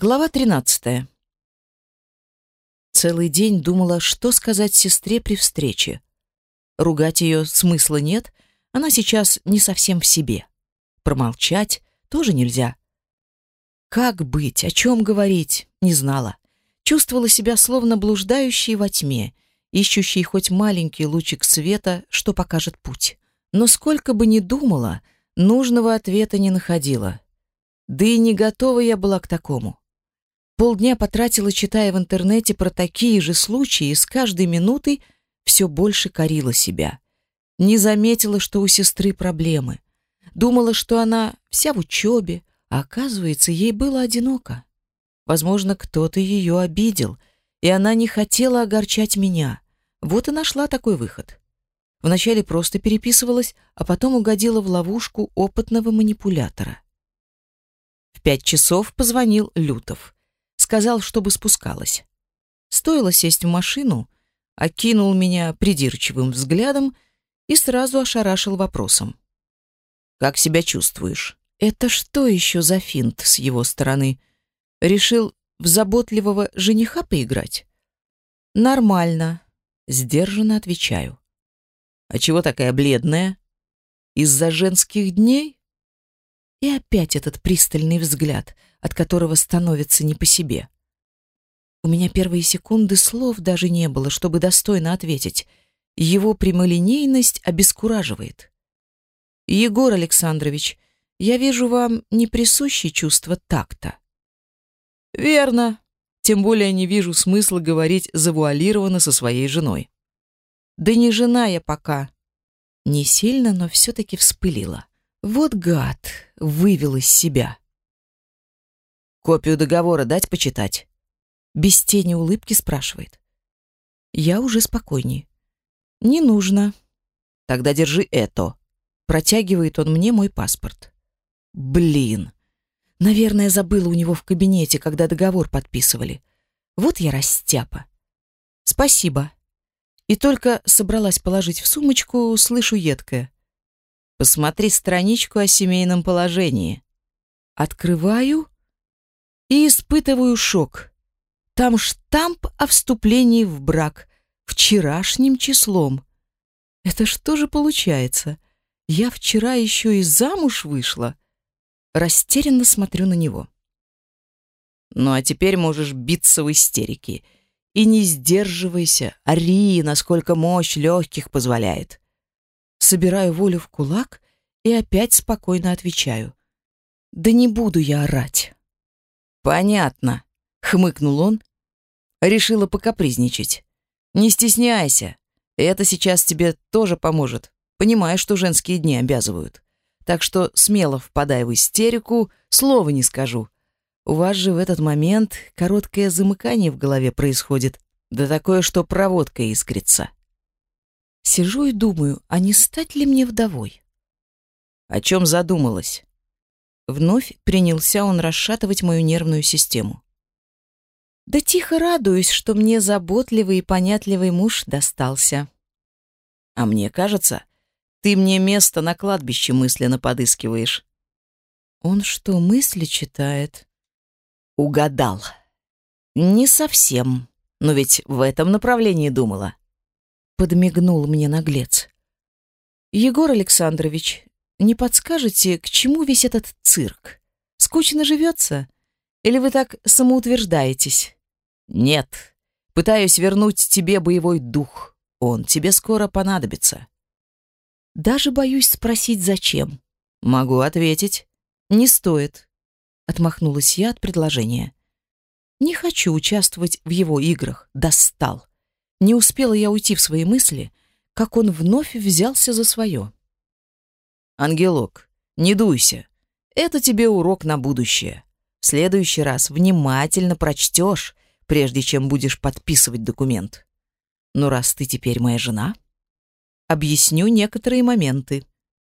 Глава 13. Целый день думала, что сказать сестре при встрече. Ругать ее смысла нет, она сейчас не совсем в себе. Промолчать тоже нельзя. Как быть, о чем говорить, не знала. Чувствовала себя словно блуждающей во тьме, ищущей хоть маленький лучик света, что покажет путь. Но сколько бы ни думала, нужного ответа не находила. Да и не готова я была к такому. Полдня потратила, читая в интернете про такие же случаи, и с каждой минутой все больше корила себя. Не заметила, что у сестры проблемы. Думала, что она вся в учебе, а оказывается, ей было одиноко. Возможно, кто-то ее обидел, и она не хотела огорчать меня. Вот и нашла такой выход. Вначале просто переписывалась, а потом угодила в ловушку опытного манипулятора. В пять часов позвонил Лютов. Сказал, чтобы спускалась. Стоило сесть в машину, окинул меня придирчивым взглядом и сразу ошарашил вопросом. «Как себя чувствуешь?» Это что еще за финт с его стороны? Решил в заботливого жениха поиграть? Нормально, сдержанно отвечаю. А чего такая бледная? Из-за женских дней? И опять этот пристальный взгляд, от которого становится не по себе. У меня первые секунды слов даже не было, чтобы достойно ответить. Его прямолинейность обескураживает. Егор Александрович, я вижу вам не присуще чувство такта. Верно. Тем более не вижу смысла говорить завуалированно со своей женой. Да не жена я пока. Не сильно, но все-таки вспылила. Вот гад, вывел из себя. Копию договора дать почитать? Без тени улыбки спрашивает. Я уже спокойнее. Не нужно. Тогда держи это. Протягивает он мне мой паспорт. Блин. Наверное, забыла у него в кабинете, когда договор подписывали. Вот я растяпа. Спасибо. И только собралась положить в сумочку, слышу едкое. Посмотри страничку о семейном положении. Открываю и испытываю шок. Там штамп о вступлении в брак вчерашним числом. Это что же получается? Я вчера еще и замуж вышла. Растерянно смотрю на него. Ну а теперь можешь биться в истерике. И не сдерживайся, ори, насколько мощь легких позволяет собираю волю в кулак и опять спокойно отвечаю. «Да не буду я орать». «Понятно», — хмыкнул он. Решила покапризничать. «Не стесняйся. Это сейчас тебе тоже поможет. Понимаешь, что женские дни обязывают. Так что смело впадай в истерику, слова не скажу. У вас же в этот момент короткое замыкание в голове происходит, да такое, что проводка искрится. Сижу и думаю, а не стать ли мне вдовой? О чем задумалась? Вновь принялся он расшатывать мою нервную систему. Да тихо радуюсь, что мне заботливый и понятливый муж достался. А мне кажется, ты мне место на кладбище мысленно подыскиваешь. Он что, мысли читает? Угадал. Не совсем, но ведь в этом направлении думала подмигнул мне наглец. Егор Александрович, не подскажете, к чему весь этот цирк? Скучно живется? Или вы так самоутверждаетесь? Нет. Пытаюсь вернуть тебе боевой дух. Он тебе скоро понадобится. Даже боюсь спросить, зачем. Могу ответить. Не стоит. Отмахнулась я от предложения. Не хочу участвовать в его играх. Достал. Не успела я уйти в свои мысли, как он вновь взялся за свое. «Ангелок, не дуйся. Это тебе урок на будущее. В следующий раз внимательно прочтешь, прежде чем будешь подписывать документ. Но раз ты теперь моя жена, объясню некоторые моменты.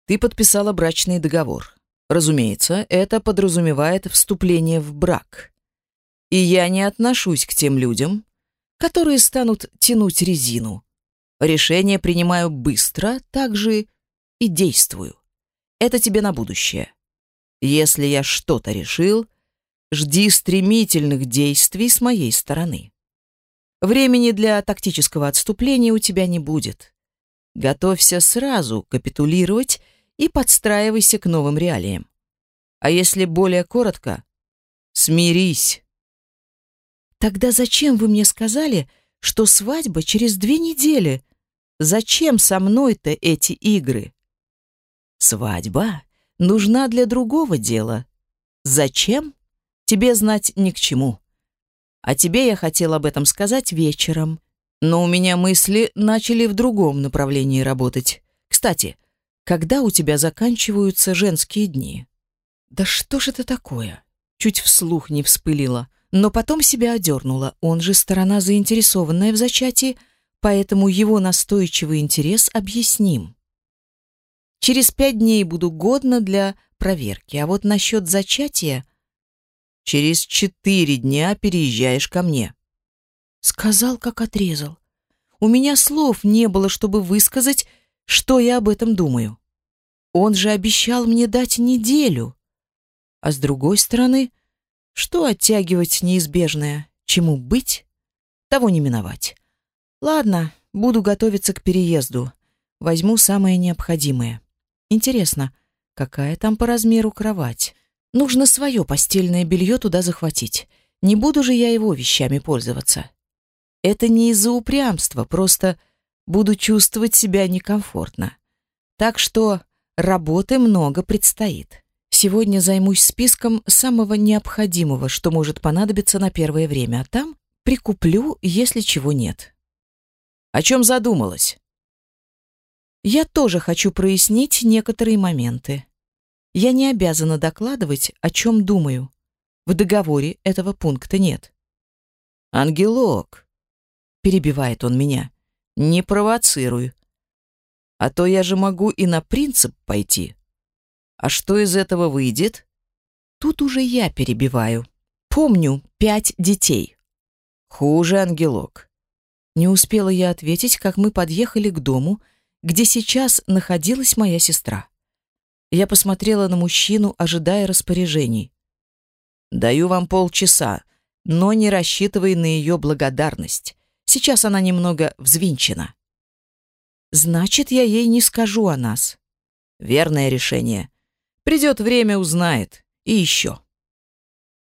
Ты подписала брачный договор. Разумеется, это подразумевает вступление в брак. И я не отношусь к тем людям, которые станут тянуть резину. Решение принимаю быстро, так же и действую. Это тебе на будущее. Если я что-то решил, жди стремительных действий с моей стороны. Времени для тактического отступления у тебя не будет. Готовься сразу капитулировать и подстраивайся к новым реалиям. А если более коротко, смирись. Тогда зачем вы мне сказали, что свадьба через две недели? Зачем со мной-то эти игры? Свадьба нужна для другого дела. Зачем? Тебе знать ни к чему. А тебе я хотел об этом сказать вечером. Но у меня мысли начали в другом направлении работать. Кстати, когда у тебя заканчиваются женские дни? Да что ж это такое? Чуть вслух не вспылила, но потом себя одернула. Он же сторона заинтересованная в зачатии, поэтому его настойчивый интерес объясним. Через пять дней буду годна для проверки, а вот насчет зачатия через четыре дня переезжаешь ко мне. Сказал, как отрезал. У меня слов не было, чтобы высказать, что я об этом думаю. Он же обещал мне дать неделю. А с другой стороны, что оттягивать неизбежное? Чему быть, того не миновать. Ладно, буду готовиться к переезду. Возьму самое необходимое. Интересно, какая там по размеру кровать? Нужно свое постельное белье туда захватить. Не буду же я его вещами пользоваться. Это не из-за упрямства, просто буду чувствовать себя некомфортно. Так что работы много предстоит. Сегодня займусь списком самого необходимого, что может понадобиться на первое время, а там прикуплю, если чего нет. О чем задумалась? Я тоже хочу прояснить некоторые моменты. Я не обязана докладывать, о чем думаю. В договоре этого пункта нет. «Ангелок», — перебивает он меня, — «не провоцируй. А то я же могу и на принцип пойти. А что из этого выйдет?» Тут уже я перебиваю. Помню пять детей. Хуже, ангелок. Не успела я ответить, как мы подъехали к дому, где сейчас находилась моя сестра. Я посмотрела на мужчину, ожидая распоряжений. «Даю вам полчаса, но не рассчитывай на ее благодарность. Сейчас она немного взвинчена». «Значит, я ей не скажу о нас». «Верное решение. Придет время, узнает. И еще».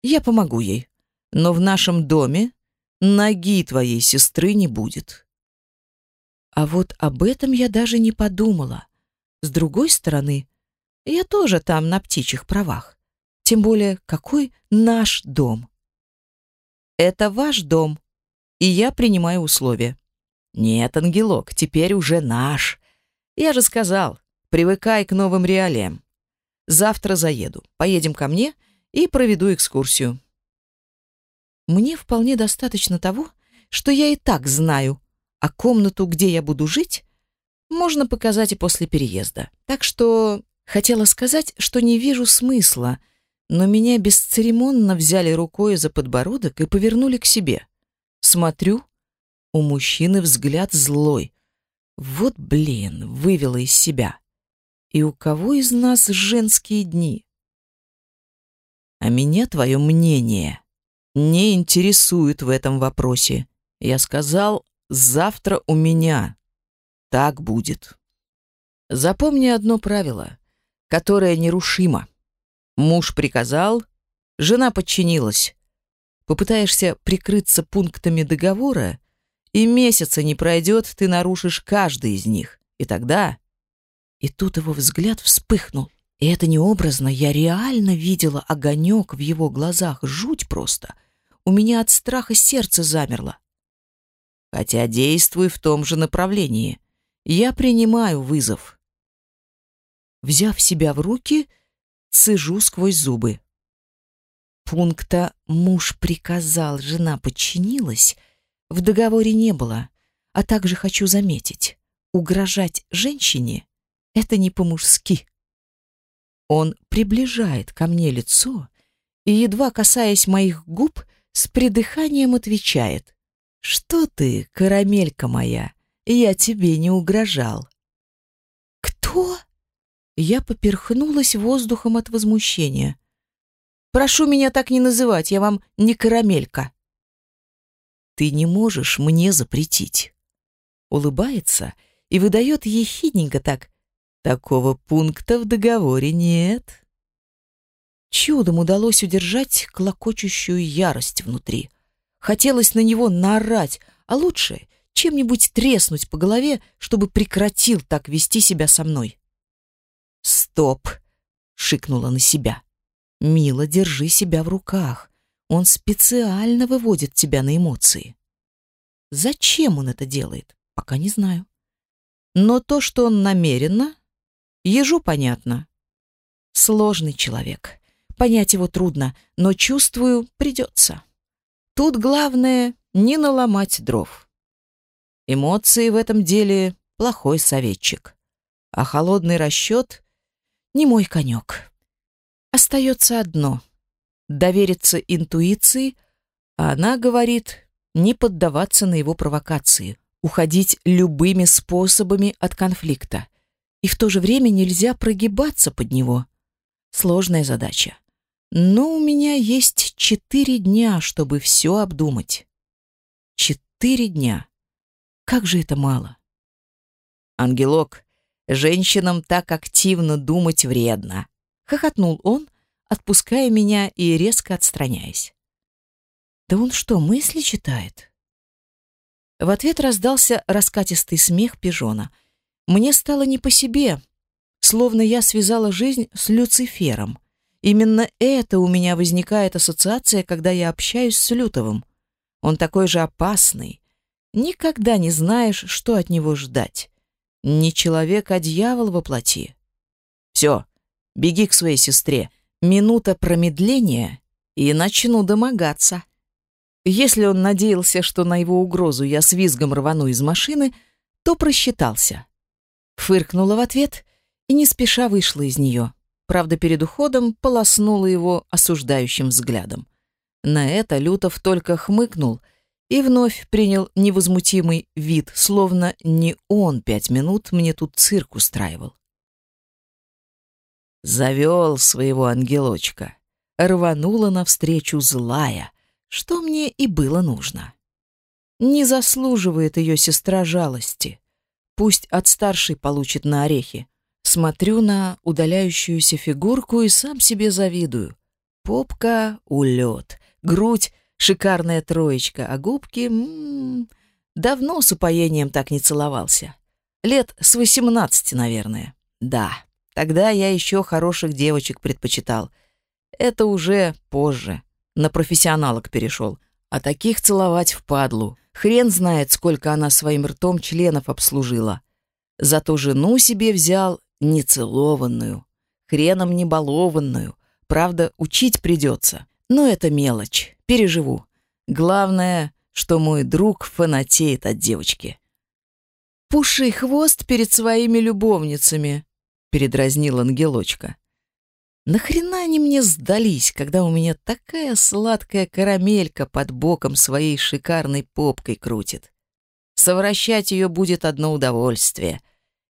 «Я помогу ей, но в нашем доме ноги твоей сестры не будет». А вот об этом я даже не подумала. С другой стороны, я тоже там на птичьих правах. Тем более, какой наш дом? Это ваш дом, и я принимаю условия. Нет, ангелок, теперь уже наш. Я же сказал, привыкай к новым реалиям. Завтра заеду. Поедем ко мне и проведу экскурсию. Мне вполне достаточно того, что я и так знаю, а комнату, где я буду жить, можно показать и после переезда. Так что Хотела сказать, что не вижу смысла, но меня бесцеремонно взяли рукой за подбородок и повернули к себе. Смотрю, у мужчины взгляд злой. Вот, блин, вывела из себя. И у кого из нас женские дни? А меня твое мнение не интересует в этом вопросе. Я сказал, завтра у меня. Так будет. Запомни одно правило которая нерушима. Муж приказал, жена подчинилась. Попытаешься прикрыться пунктами договора, и месяца не пройдет, ты нарушишь каждый из них. И тогда... И тут его взгляд вспыхнул. И это не образно, я реально видела огонек в его глазах, жуть просто. У меня от страха сердце замерло. Хотя действуй в том же направлении. Я принимаю вызов. Взяв себя в руки, цежу сквозь зубы. Пункта «муж приказал, жена подчинилась» в договоре не было, а также хочу заметить, угрожать женщине — это не по-мужски. Он приближает ко мне лицо и, едва касаясь моих губ, с придыханием отвечает. «Что ты, карамелька моя, я тебе не угрожал». «Кто?» Я поперхнулась воздухом от возмущения. Прошу меня так не называть, я вам не карамелька. Ты не можешь мне запретить. Улыбается и выдает ехидненько так. Такого пункта в договоре нет. Чудом удалось удержать клокочущую ярость внутри. Хотелось на него наорать, а лучше чем-нибудь треснуть по голове, чтобы прекратил так вести себя со мной. «Стоп!» — шикнула на себя. Мила, держи себя в руках. Он специально выводит тебя на эмоции. Зачем он это делает, пока не знаю. Но то, что он намеренно, ежу понятно. Сложный человек. Понять его трудно, но чувствую, придется. Тут главное не наломать дров. Эмоции в этом деле плохой советчик, а холодный расчет не мой конек. Остается одно — довериться интуиции, а она говорит не поддаваться на его провокации, уходить любыми способами от конфликта. И в то же время нельзя прогибаться под него. Сложная задача. Но у меня есть четыре дня, чтобы все обдумать. Четыре дня. Как же это мало. Ангелок, женщинам так активно думать вредно. Хохотнул он, отпуская меня и резко отстраняясь. Да он что, мысли читает? В ответ раздался раскатистый смех пижона. Мне стало не по себе, словно я связала жизнь с Люцифером. Именно это у меня возникает ассоциация, когда я общаюсь с Лютовым. Он такой же опасный. Никогда не знаешь, что от него ждать. Не человек, а дьявол воплоти. Все, Беги к своей сестре. Минута промедления, и начну домогаться. Если он надеялся, что на его угрозу я с визгом рвану из машины, то просчитался. Фыркнула в ответ и не спеша вышла из нее. Правда, перед уходом полоснула его осуждающим взглядом. На это Лютов только хмыкнул и вновь принял невозмутимый вид, словно не он пять минут мне тут цирк устраивал. Завел своего ангелочка. Рванула навстречу злая, что мне и было нужно. Не заслуживает ее сестра жалости. Пусть от старшей получит на орехи. Смотрю на удаляющуюся фигурку и сам себе завидую. Попка — улет, грудь — шикарная троечка, а губки... М -м -м, давно с упоением так не целовался. Лет с восемнадцати, наверное. Да. Тогда я еще хороших девочек предпочитал. Это уже позже. На профессионалок перешел. А таких целовать впадлу. Хрен знает, сколько она своим ртом членов обслужила. Зато жену себе взял нецелованную, хреном не балованную. Правда, учить придется. Но это мелочь. Переживу. Главное, что мой друг фанатеет от девочки. Пуши хвост перед своими любовницами передразнил ангелочка. Нахрена они мне сдались, когда у меня такая сладкая карамелька под боком своей шикарной попкой крутит? Совращать ее будет одно удовольствие.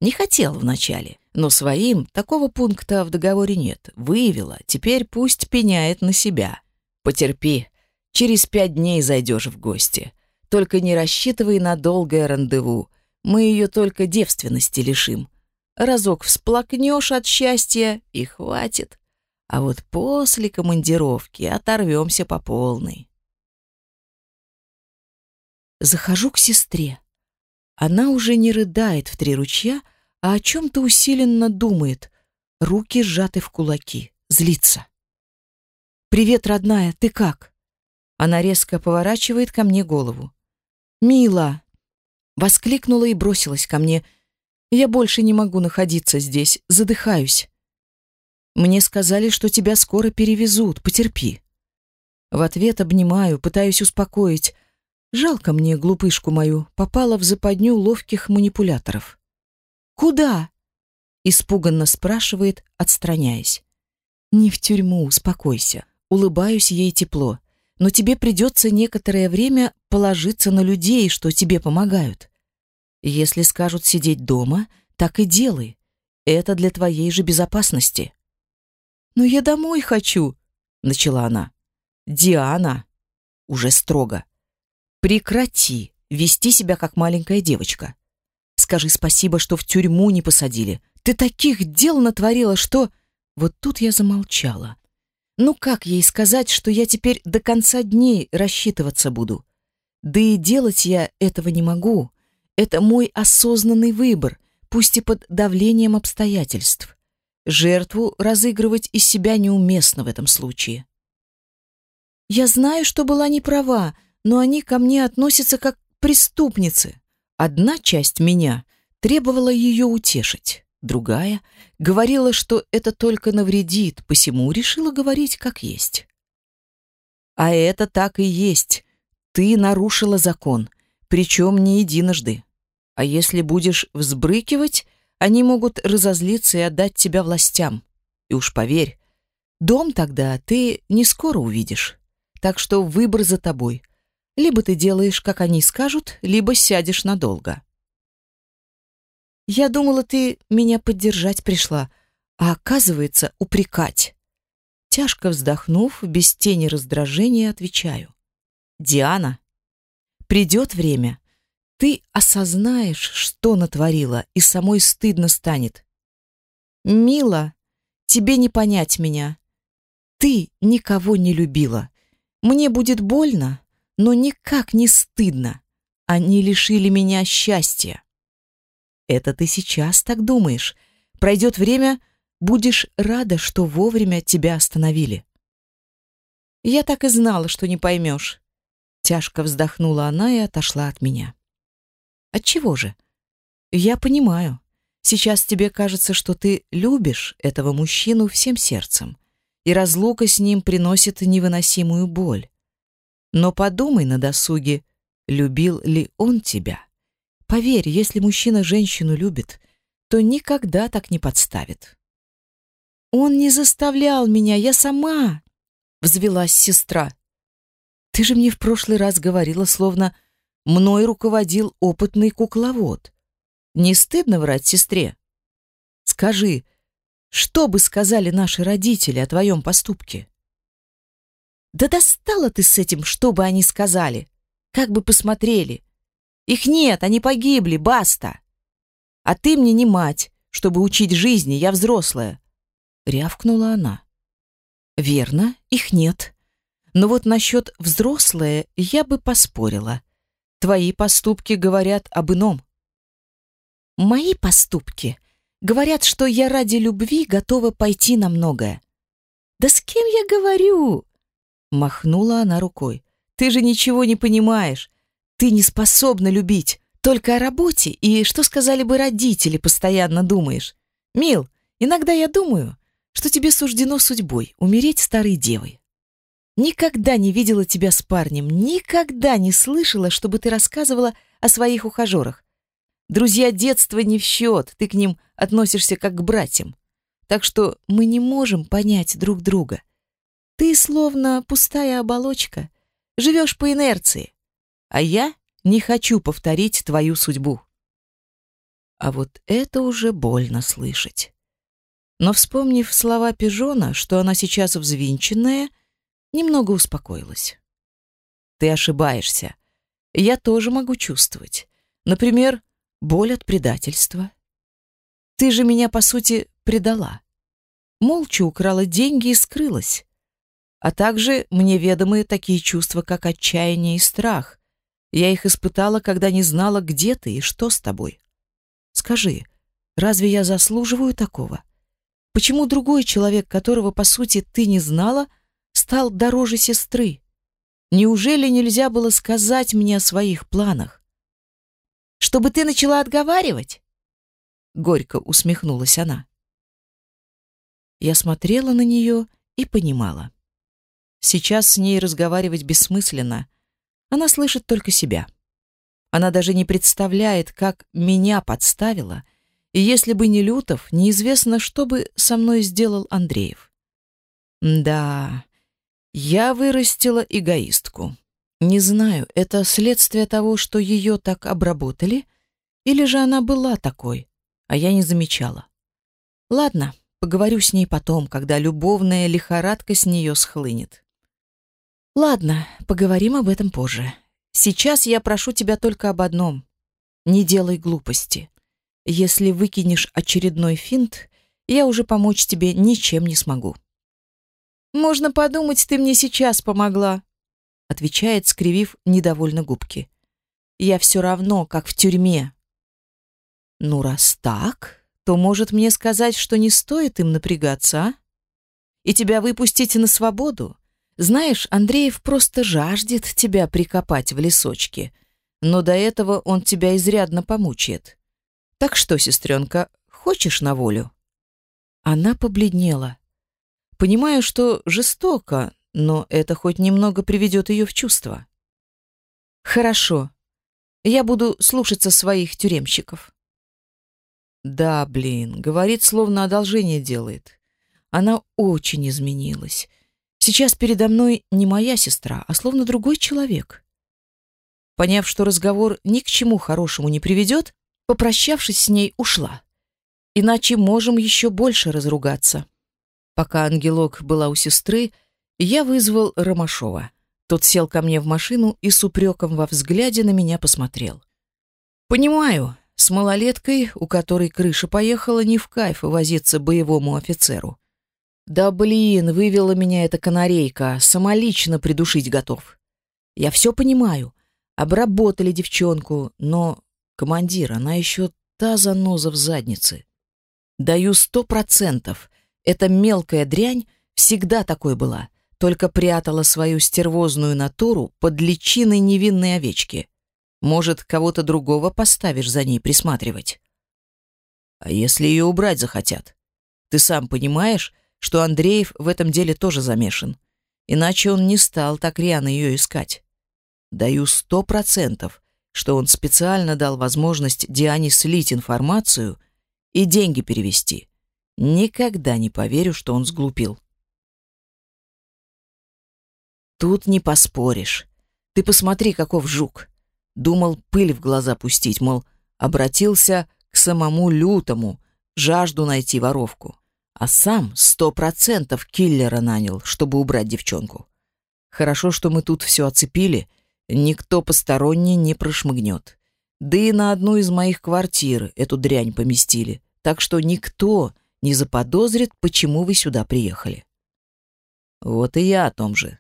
Не хотел вначале, но своим такого пункта в договоре нет. Выявила, теперь пусть пеняет на себя. Потерпи, через пять дней зайдешь в гости. Только не рассчитывай на долгое рандеву. Мы ее только девственности лишим. Разок всплакнешь от счастья и хватит. А вот после командировки оторвемся по полной. Захожу к сестре. Она уже не рыдает в три ручья, а о чем-то усиленно думает. Руки сжаты в кулаки, злится. «Привет, родная, ты как?» Она резко поворачивает ко мне голову. «Мила!» Воскликнула и бросилась ко мне – я больше не могу находиться здесь, задыхаюсь. Мне сказали, что тебя скоро перевезут, потерпи. В ответ обнимаю, пытаюсь успокоить. Жалко мне глупышку мою, попала в западню ловких манипуляторов. Куда? испуганно спрашивает, отстраняясь. Не в тюрьму, успокойся. Улыбаюсь ей тепло. Но тебе придется некоторое время положиться на людей, что тебе помогают. Если скажут сидеть дома, так и делай. Это для твоей же безопасности. Но я домой хочу, начала она. Диана, уже строго. Прекрати вести себя как маленькая девочка. Скажи спасибо, что в тюрьму не посадили. Ты таких дел натворила, что Вот тут я замолчала. Ну как ей сказать, что я теперь до конца дней рассчитываться буду? Да и делать я этого не могу. Это мой осознанный выбор, пусть и под давлением обстоятельств. Жертву разыгрывать из себя неуместно в этом случае. Я знаю, что была не права, но они ко мне относятся как к преступнице. Одна часть меня требовала ее утешить, другая говорила, что это только навредит, посему решила говорить как есть. А это так и есть. Ты нарушила закон, причем не единожды. А если будешь взбрыкивать, они могут разозлиться и отдать тебя властям. И уж поверь, дом тогда ты не скоро увидишь. Так что выбор за тобой. Либо ты делаешь, как они скажут, либо сядешь надолго. Я думала, ты меня поддержать пришла, а оказывается, упрекать. Тяжко вздохнув, без тени раздражения отвечаю. Диана, придет время, ты осознаешь, что натворила, и самой стыдно станет. Мила, тебе не понять меня. Ты никого не любила. Мне будет больно, но никак не стыдно. Они лишили меня счастья. Это ты сейчас так думаешь. Пройдет время, будешь рада, что вовремя тебя остановили. Я так и знала, что не поймешь. Тяжко вздохнула она и отошла от меня. От чего же? Я понимаю. Сейчас тебе кажется, что ты любишь этого мужчину всем сердцем и разлука с ним приносит невыносимую боль. Но подумай на досуге, любил ли он тебя. Поверь, если мужчина женщину любит, то никогда так не подставит. Он не заставлял меня, я сама, взвилась сестра. Ты же мне в прошлый раз говорила, словно мной руководил опытный кукловод. Не стыдно врать сестре? Скажи, что бы сказали наши родители о твоем поступке? Да достала ты с этим, что бы они сказали. Как бы посмотрели. Их нет, они погибли, баста. А ты мне не мать, чтобы учить жизни, я взрослая. Рявкнула она. Верно, их нет. Но вот насчет взрослая я бы поспорила. Твои поступки говорят об ином. Мои поступки Говорят, что я ради любви готова пойти на многое. Да с кем я говорю? Махнула она рукой. Ты же ничего не понимаешь. Ты не способна любить. Только о работе и что сказали бы родители постоянно думаешь. Мил, иногда я думаю, что тебе суждено судьбой умереть старой девой. Никогда не видела тебя с парнем, никогда не слышала, чтобы ты рассказывала о своих ухажерах. Друзья детства не в счет, ты к ним относишься как к братьям. Так что мы не можем понять друг друга. Ты словно пустая оболочка, живешь по инерции. А я не хочу повторить твою судьбу. А вот это уже больно слышать. Но вспомнив слова Пижона, что она сейчас взвинченная, немного успокоилась. Ты ошибаешься. Я тоже могу чувствовать. Например, боль от предательства. Ты же меня, по сути, предала. Молча украла деньги и скрылась. А также мне ведомы такие чувства, как отчаяние и страх. Я их испытала, когда не знала, где ты и что с тобой. Скажи, разве я заслуживаю такого? Почему другой человек, которого, по сути, ты не знала, стал дороже сестры? Неужели нельзя было сказать мне о своих планах? чтобы ты начала отговаривать?» Горько усмехнулась она. Я смотрела на нее и понимала. Сейчас с ней разговаривать бессмысленно. Она слышит только себя. Она даже не представляет, как меня подставила, и если бы не Лютов, неизвестно, что бы со мной сделал Андреев. Да, я вырастила эгоистку. Не знаю, это следствие того, что ее так обработали, или же она была такой, а я не замечала. Ладно, Поговорю с ней потом, когда любовная лихорадка с нее схлынет. Ладно, поговорим об этом позже. Сейчас я прошу тебя только об одном. Не делай глупости. Если выкинешь очередной финт, я уже помочь тебе ничем не смогу. Можно подумать, ты мне сейчас помогла, отвечает, скривив недовольно губки. Я все равно, как в тюрьме. Ну, раз так, то может мне сказать, что не стоит им напрягаться, а? И тебя выпустить на свободу? Знаешь, Андреев просто жаждет тебя прикопать в лесочке, но до этого он тебя изрядно помучает. Так что, сестренка, хочешь на волю? Она побледнела. Понимаю, что жестоко, но это хоть немного приведет ее в чувство. Хорошо. Я буду слушаться своих тюремщиков. Да, блин, говорит, словно одолжение делает. Она очень изменилась. Сейчас передо мной не моя сестра, а словно другой человек. Поняв, что разговор ни к чему хорошему не приведет, попрощавшись с ней, ушла. Иначе можем еще больше разругаться. Пока ангелок была у сестры, я вызвал Ромашова. Тот сел ко мне в машину и с упреком во взгляде на меня посмотрел. «Понимаю, с малолеткой, у которой крыша поехала, не в кайф возиться боевому офицеру. Да блин, вывела меня эта канарейка, самолично придушить готов. Я все понимаю, обработали девчонку, но, командир, она еще та заноза в заднице. Даю сто процентов, эта мелкая дрянь всегда такой была, только прятала свою стервозную натуру под личиной невинной овечки. Может, кого-то другого поставишь за ней присматривать. А если ее убрать захотят? Ты сам понимаешь, что Андреев в этом деле тоже замешан. Иначе он не стал так рьяно ее искать. Даю сто процентов, что он специально дал возможность Диане слить информацию и деньги перевести. Никогда не поверю, что он сглупил. Тут не поспоришь. Ты посмотри, каков жук. Думал пыль в глаза пустить, мол, обратился к самому лютому, жажду найти воровку. А сам сто процентов киллера нанял, чтобы убрать девчонку. Хорошо, что мы тут все оцепили, никто посторонний не прошмыгнет. Да и на одну из моих квартир эту дрянь поместили, так что никто не заподозрит, почему вы сюда приехали. Вот и я о том же.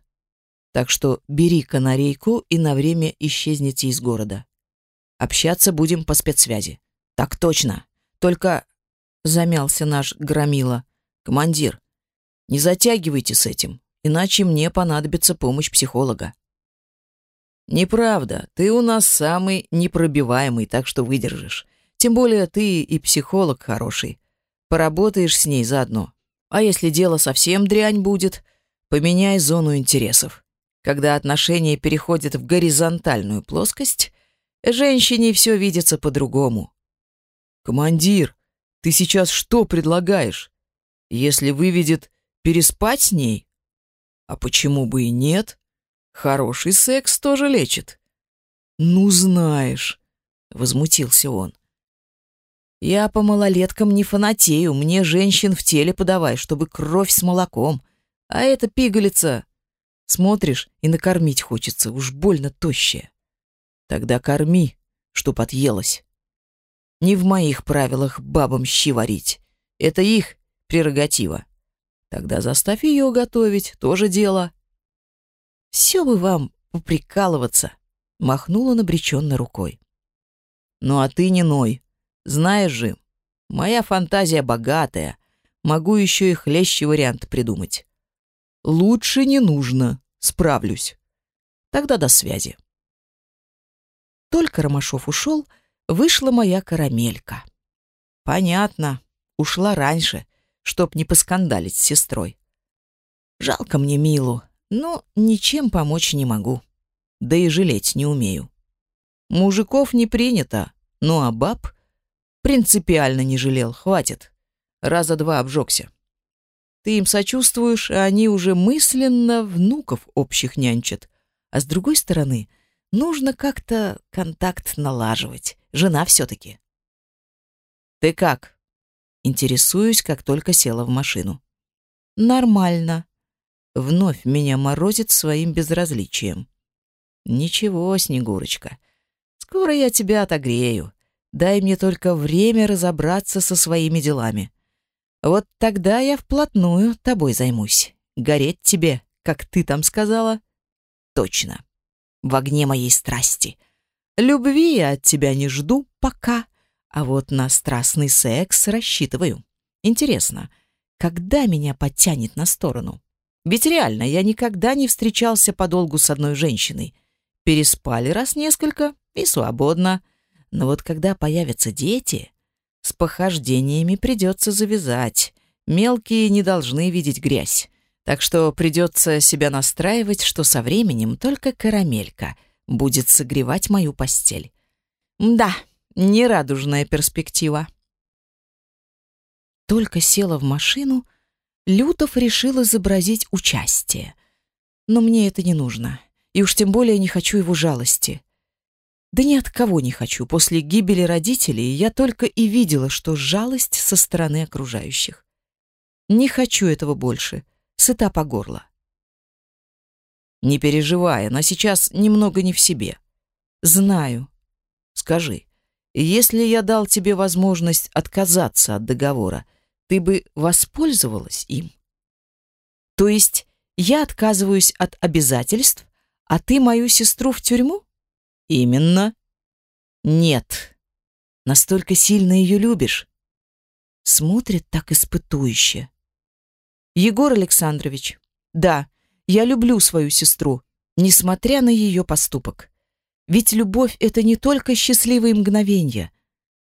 Так что бери канарейку и на время исчезните из города. Общаться будем по спецсвязи. Так точно. Только замялся наш громила. Командир, не затягивайте с этим, иначе мне понадобится помощь психолога. Неправда. Ты у нас самый непробиваемый, так что выдержишь. Тем более ты и психолог хороший. Поработаешь с ней заодно. А если дело совсем дрянь будет, поменяй зону интересов. Когда отношения переходят в горизонтальную плоскость, женщине все видится по-другому. «Командир, ты сейчас что предлагаешь? Если выведет, переспать с ней? А почему бы и нет? Хороший секс тоже лечит». «Ну, знаешь», — возмутился он. «Я по малолеткам не фанатею, мне женщин в теле подавай, чтобы кровь с молоком. А эта пигалица Смотришь, и накормить хочется, уж больно тощая. Тогда корми, чтоб отъелась. Не в моих правилах бабам щи варить. Это их прерогатива. Тогда заставь ее готовить, тоже дело. Все бы вам поприкалываться, махнула набреченно рукой. Ну а ты не ной. Знаешь же, моя фантазия богатая. Могу еще и хлещий вариант придумать. Лучше не нужно. Справлюсь. Тогда до связи. Только Ромашов ушел, вышла моя карамелька. Понятно, ушла раньше, чтоб не поскандалить с сестрой. Жалко мне Милу, но ничем помочь не могу. Да и жалеть не умею. Мужиков не принято, ну а баб принципиально не жалел, хватит. Раза два обжегся. Ты им сочувствуешь, а они уже мысленно внуков общих нянчат. А с другой стороны, нужно как-то контакт налаживать. Жена все-таки. Ты как? Интересуюсь, как только села в машину. Нормально. Вновь меня морозит своим безразличием. Ничего, Снегурочка. Скоро я тебя отогрею. Дай мне только время разобраться со своими делами. Вот тогда я вплотную тобой займусь. Гореть тебе, как ты там сказала? Точно. В огне моей страсти. Любви я от тебя не жду пока, а вот на страстный секс рассчитываю. Интересно, когда меня подтянет на сторону? Ведь реально, я никогда не встречался подолгу с одной женщиной. Переспали раз несколько и свободно. Но вот когда появятся дети, с похождениями придется завязать. Мелкие не должны видеть грязь. Так что придется себя настраивать, что со временем только карамелька будет согревать мою постель. Да, нерадужная перспектива. Только села в машину, Лютов решил изобразить участие. Но мне это не нужно, и уж тем более не хочу его жалости. Да ни от кого не хочу. После гибели родителей я только и видела, что жалость со стороны окружающих. Не хочу этого больше. Сыта по горло. Не переживай, она сейчас немного не в себе. Знаю. Скажи, если я дал тебе возможность отказаться от договора, ты бы воспользовалась им? То есть я отказываюсь от обязательств, а ты мою сестру в тюрьму? Именно. Нет. Настолько сильно ее любишь. Смотрит так испытующе. Егор Александрович, да, я люблю свою сестру, несмотря на ее поступок. Ведь любовь — это не только счастливые мгновения,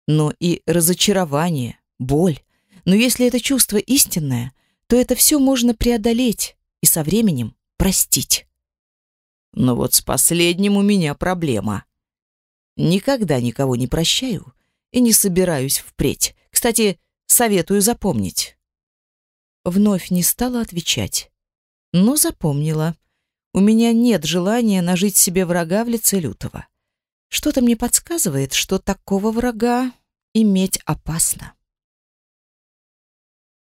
но и разочарование, боль. Но если это чувство истинное, то это все можно преодолеть и со временем простить. Но вот с последним у меня проблема. Никогда никого не прощаю и не собираюсь впредь. Кстати, советую запомнить. Вновь не стала отвечать, но запомнила. У меня нет желания нажить себе врага в лице Лютого. Что-то мне подсказывает, что такого врага иметь опасно.